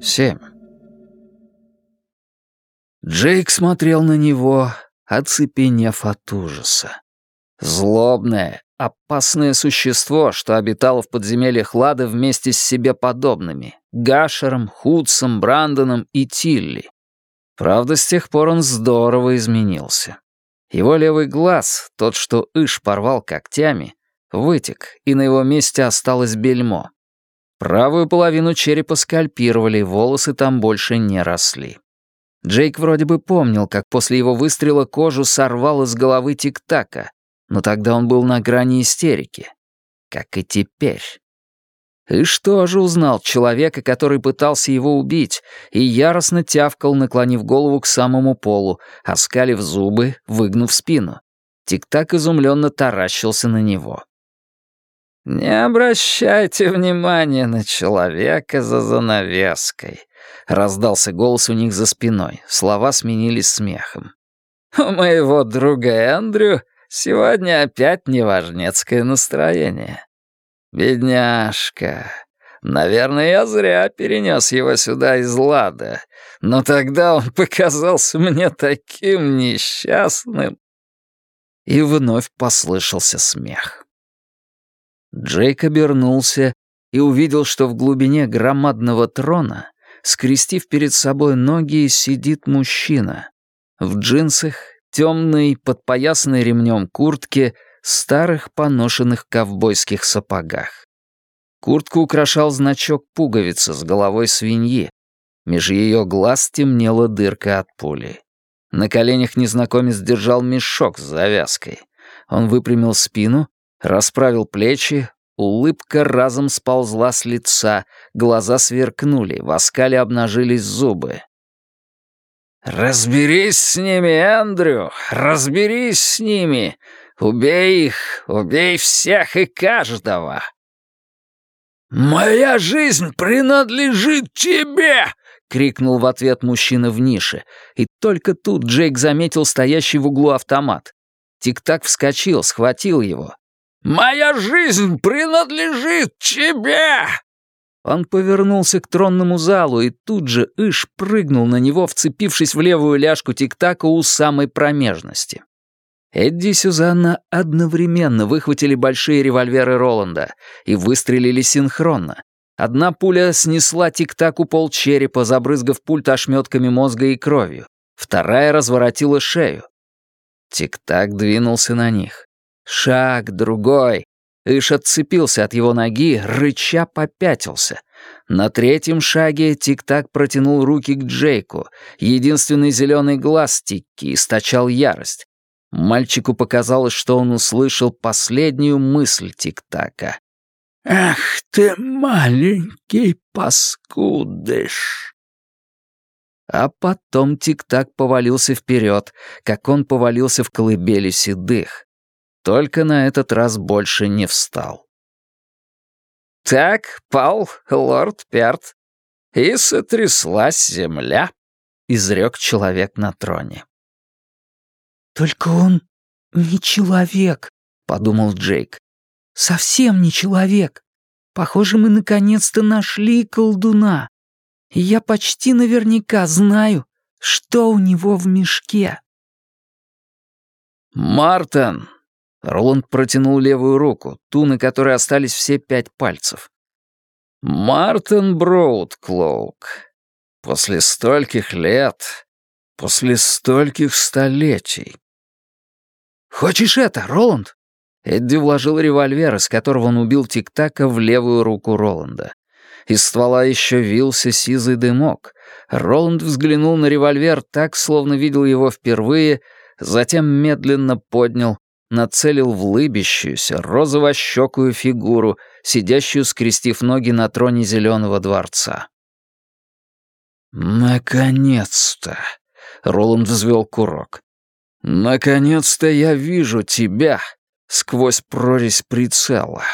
Семь. Джейк смотрел на него, оцепенев от ужаса. Злобное, опасное существо, что обитало в подземельях Лада вместе с себе подобными — Гашером, Худсом, Брандоном и Тилли. Правда, с тех пор он здорово изменился. Его левый глаз, тот, что Иш порвал когтями, вытек, и на его месте осталось бельмо. Правую половину черепа скальпировали, волосы там больше не росли. Джейк вроде бы помнил, как после его выстрела кожу сорвало с головы тик-така, но тогда он был на грани истерики. Как и теперь. И что же узнал человека, который пытался его убить, и яростно тявкал, наклонив голову к самому полу, оскалив зубы, выгнув спину. Тик-так изумленно таращился на него. «Не обращайте внимания на человека за занавеской», — раздался голос у них за спиной. Слова сменились смехом. «У моего друга Эндрю сегодня опять неважнецкое настроение. Бедняжка. Наверное, я зря перенес его сюда из Лада, но тогда он показался мне таким несчастным». И вновь послышался смех. Джейк обернулся и увидел, что в глубине громадного трона, скрестив перед собой ноги, сидит мужчина. В джинсах, темной, подпоясанной ремнем куртке, старых поношенных ковбойских сапогах. Куртку украшал значок пуговицы с головой свиньи. Меж ее глаз темнела дырка от пули. На коленях незнакомец держал мешок с завязкой. Он выпрямил спину Расправил плечи, улыбка разом сползла с лица, глаза сверкнули, в оскале обнажились зубы. «Разберись с ними, Эндрю! Разберись с ними! Убей их! Убей всех и каждого!» «Моя жизнь принадлежит тебе!» — крикнул в ответ мужчина в нише, и только тут Джейк заметил стоящий в углу автомат. Тик-так вскочил, схватил его. Моя жизнь принадлежит тебе!» Он повернулся к тронному залу, и тут же Иш прыгнул на него, вцепившись в левую ляжку тиктака у самой промежности. Эдди и Сюзанна одновременно выхватили большие револьверы Роланда и выстрелили синхронно. Одна пуля снесла тиктаку полчерепа, забрызгав пульт ошметками мозга и кровью. Вторая разворотила шею. Тик-так двинулся на них. Шаг, другой. Иш отцепился от его ноги, рыча попятился. На третьем шаге Тик-Так протянул руки к Джейку. Единственный зеленый глаз Тикки источал ярость. Мальчику показалось, что он услышал последнюю мысль Тик-Така. «Ах ты, маленький паскудыш!» А потом Тик-Так повалился вперед, как он повалился в колыбели седых. Только на этот раз больше не встал. «Так пал лорд Перт, и сотряслась земля», — изрек человек на троне. «Только он не человек», — подумал Джейк. «Совсем не человек. Похоже, мы наконец-то нашли колдуна. И я почти наверняка знаю, что у него в мешке». «Мартин!» Роланд протянул левую руку, ту, на которой остались все пять пальцев. «Мартин Броудклоук, после стольких лет, после стольких столетий». «Хочешь это, Роланд?» Эдди вложил револьвер, из которого он убил Тик-Така, в левую руку Роланда. Из ствола еще вился сизый дымок. Роланд взглянул на револьвер так, словно видел его впервые, затем медленно поднял, нацелил в лыбящуюся, розово-щекую фигуру, сидящую, скрестив ноги на троне зеленого дворца. «Наконец-то!» — Роланд взвел курок. «Наконец-то я вижу тебя сквозь прорезь прицела».